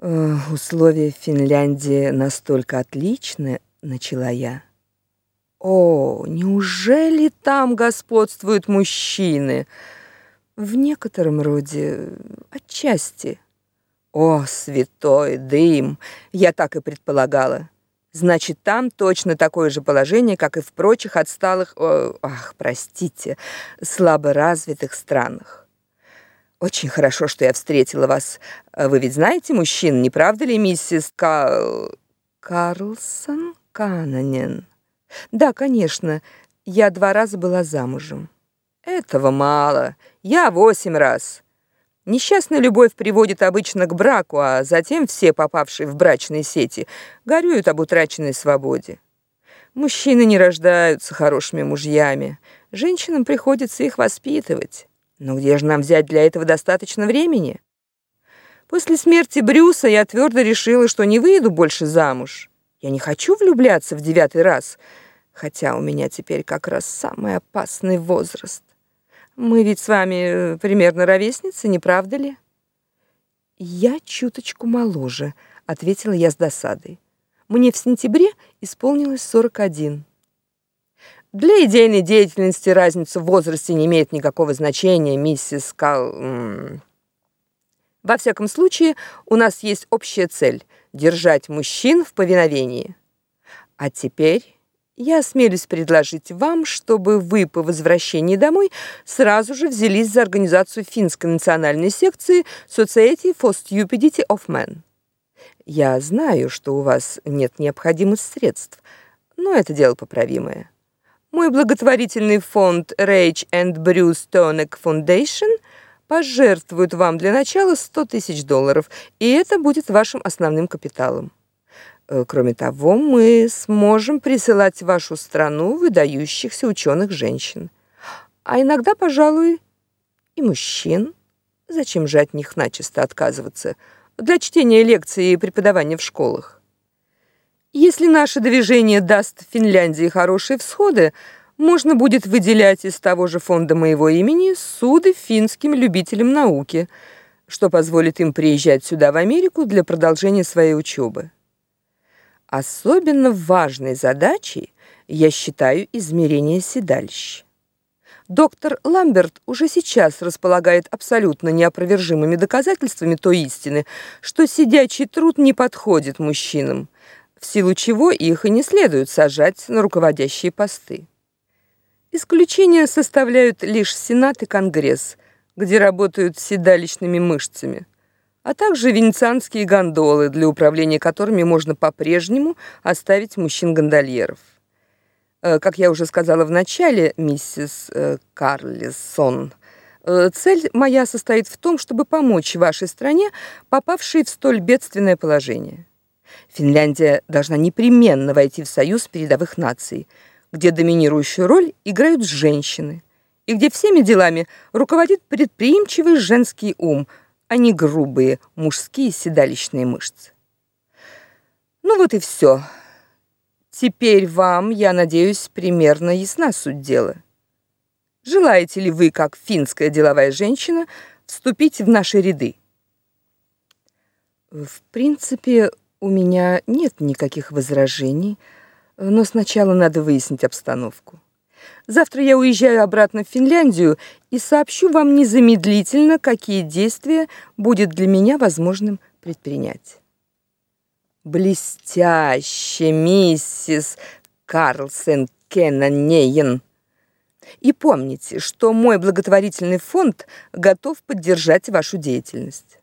Э, условия в Финляндии настолько отличны, начала я. О, неужели там господствуют мужчины? В некотором роде, отчасти. О, святой дым, я так и предполагала. Значит, там точно такое же положение, как и в прочих отсталых, о, ах, простите, слабо развитых странах. Очень хорошо, что я встретила вас. Вы ведь знаете мужчин, не правда ли, миссис Кал... Карлсон Канонен? Да, конечно. Я два раза была замужем. Этого мало. Я восемь раз. Несчастная любовь приводит обычно к браку, а затем все попавшие в брачные сети горюют об утраченной свободе. Мужчины не рождаются хорошими мужьями. Женщинам приходится их воспитывать. Но где же нам взять для этого достаточно времени? После смерти Брюса я твердо решила, что не выйду больше замуж. Я не хочу влюбляться в девятый раз, хотя у меня теперь как раз самый опасный возраст. Мы ведь с вами э, примерно ровесницы, не правда ли? Я чуточку моложе, ответила я с досадой. Мне в сентябре исполнилось 41. Для идейной деятельности разница в возрасте не имеет никакого значения, миссис Кал. Во всяком случае, у нас есть общая цель держать мужчин в повиновении. А теперь я осмелюсь предложить вам, чтобы вы по возвращении домой сразу же взялись за организацию финской национальной секции Society for Stupidity of Men. Я знаю, что у вас нет необходимых средств, но это дело поправимое. Мой благотворительный фонд Rage and Bruce Tonek Foundation пожертвует вам для начала 100 тысяч долларов, и это будет вашим основным капиталом. Э, кроме того, мы сможем присылать в вашу страну выдающихся ученых женщин, а иногда, пожалуй, и мужчин. Зачем же от них начисто отказываться? Для чтения лекций и преподавания в школах. Если наше движение даст Финляндии хорошие всходы, можно будет выделять из того же фонда моего имени суды финским любителям науки, что позволит им приезжать сюда в Америку для продолжения своей учебы. Особенно важной задачей я считаю измерение седалищ. Доктор Ламберт уже сейчас располагает абсолютно неопровержимыми доказательствами той истины, что сидячий труд не подходит мужчинам в силу чего их и не следует сажать на руководящие посты. Исключения составляют лишь Сенат и Конгресс, где работают седалищными мышцами, а также венецианские гондолы, для управления которыми можно по-прежнему оставить мужчин-гондольеров. Э, как я уже сказала в начале, миссис э, Карлисон, э, цель моя состоит в том, чтобы помочь вашей стране, попавшей в столь бедственное положение. Финляндия должна непременно войти в союз передовых наций, где доминирующую роль играют женщины, и где всеми делами руководит предприимчивый женский ум, а не грубые мужские седалищные мышцы. Ну вот и все. Теперь вам, я надеюсь, примерно ясна суть дела. Желаете ли вы, как финская деловая женщина, вступить в наши ряды? В принципе, у меня нет никаких возражений, но сначала надо выяснить обстановку. Завтра я уезжаю обратно в Финляндию и сообщу вам незамедлительно, какие действия будет для меня возможным предпринять. Блестяще, миссис Карлсен Кеннанейен. И помните, что мой благотворительный фонд готов поддержать вашу деятельность.